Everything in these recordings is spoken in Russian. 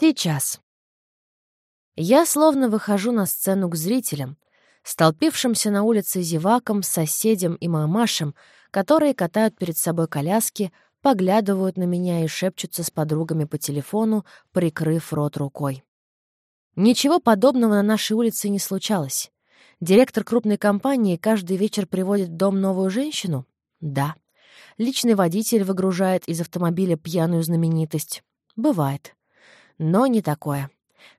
Сейчас. Я словно выхожу на сцену к зрителям, столпившимся на улице зевакам, соседям и мамашам, которые катают перед собой коляски, поглядывают на меня и шепчутся с подругами по телефону, прикрыв рот рукой. Ничего подобного на нашей улице не случалось. Директор крупной компании каждый вечер приводит в дом новую женщину? Да. Личный водитель выгружает из автомобиля пьяную знаменитость? Бывает. Но не такое.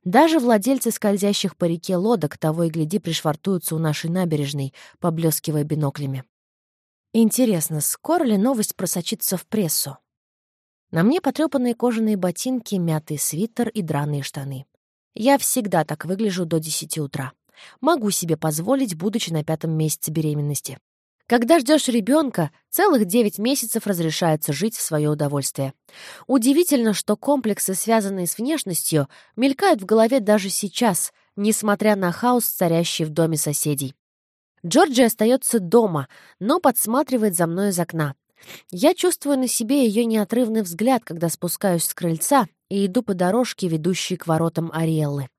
Даже владельцы скользящих по реке лодок того и гляди пришвартуются у нашей набережной, поблескивая биноклями. Интересно, скоро ли новость просочится в прессу? На мне потрёпанные кожаные ботинки, мятый свитер и драные штаны. Я всегда так выгляжу до 10 утра. Могу себе позволить, будучи на пятом месяце беременности. Когда ждешь ребенка, целых 9 месяцев разрешается жить в свое удовольствие. Удивительно, что комплексы, связанные с внешностью, мелькают в голове даже сейчас, несмотря на хаос, царящий в доме соседей. Джорджи остается дома, но подсматривает за мной из окна. Я чувствую на себе ее неотрывный взгляд, когда спускаюсь с крыльца и иду по дорожке, ведущей к воротам Ариэллы.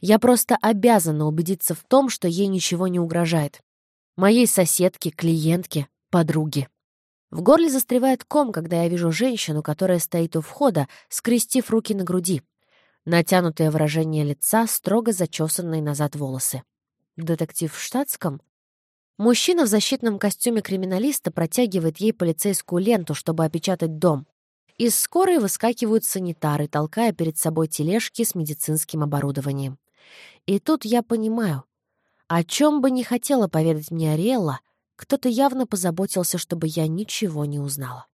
Я просто обязана убедиться в том, что ей ничего не угрожает. Моей соседке, клиентке, подруге. В горле застревает ком, когда я вижу женщину, которая стоит у входа, скрестив руки на груди. Натянутое выражение лица, строго зачесанные назад волосы. Детектив в штатском? Мужчина в защитном костюме криминалиста протягивает ей полицейскую ленту, чтобы опечатать дом. Из скорой выскакивают санитары, толкая перед собой тележки с медицинским оборудованием. И тут я понимаю, о чем бы не хотела поведать мне Ариэлла, кто-то явно позаботился, чтобы я ничего не узнала.